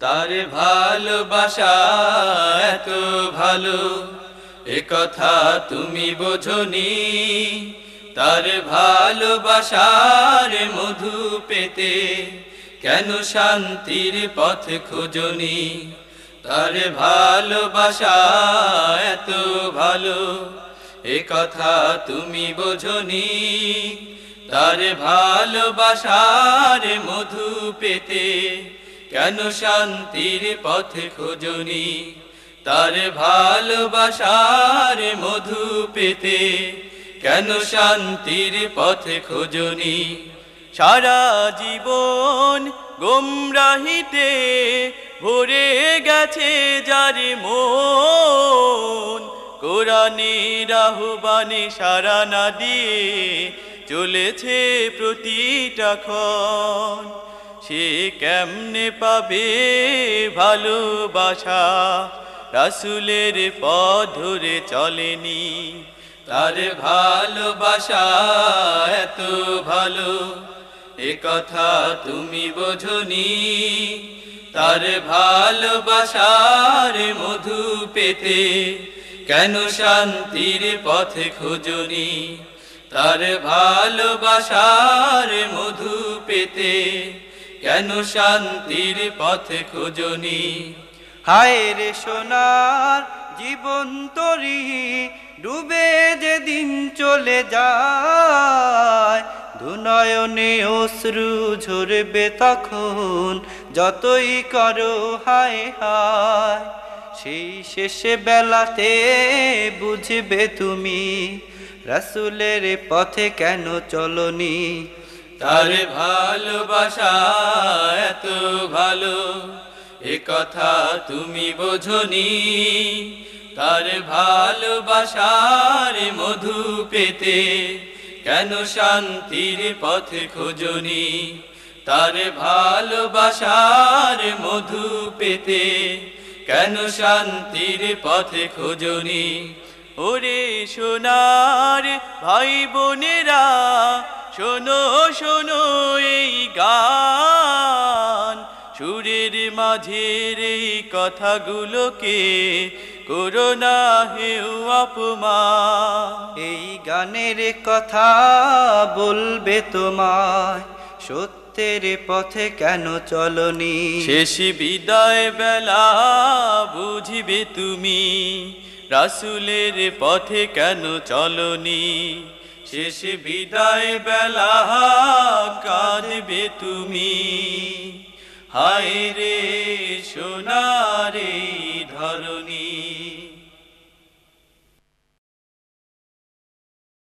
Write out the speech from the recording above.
তার ভালোবাসা এত ভালো, এ কথা তুমি বোঝনি। তার ভালোবাসার মধু পেতে কেন শান্তির পথ খোঁজনি? তার ভালোবাসা এত ভালো, এ কথা তুমি বোঝনি। তার ভালোবাসার মধু পেতে কেন শান্তির পথে খোঁজনি? তার ভালোবাসার মধু পেতে কেন শান্তির পথে খোঁজনি? সারা জীবন গোমরাহিতে ভরে গেছে যার মন। কোরআনের আহ্বানে সারা না দিয়ে চলেছে প্রতিটা ক্ষণ। সে কেমনে পাবে ভালোবাসা? রাসুলের পথ ধরে চলেনি, তার ভালোবাসা এত ভালো। এ কথা তুমি বোঝনি, তার ভালোবাসার মধু পেতে কেন শান্তির পথে খোঁজনি? তার ভালোবাসার মধু পেতে কেন শান্তির পথে খোঁজনি? হায় রে সোনার জীবন তরি ডুবে যেদিন চলে যায়, দুনয়নে অশ্রু ঝরবে তখন যতই করো হায় হায়, সেই শেষে বেলাতে বুঝবে তুমি, রাসুলের পথে কেন চলনি? তার ভালোবাসা এত ভালো, এ কথা তুমি বোঝনি। তার ভালোবাসার মধু পেতে কেন শান্তির পথে খোঁজনি? তার ভালোবাসার মধু পেতে কেন শান্তির পথে খোঁজনি? ওরে সোনার ভাই বোনেরা শোনো শোনো এই গান। সুরের মাঝের এই কথাগুলোকে করোনা হেউ অপমান। এই গানের কথা বলবে তোমায় সত্যের পথে কেন চলনি? শেষ বিদায় বেলা বুঝিবে তুমি রাসুলের পথে কেন চলনি? শেষ বিদায় বেলা কাঁদবে তুমি। হায় রে সোনারে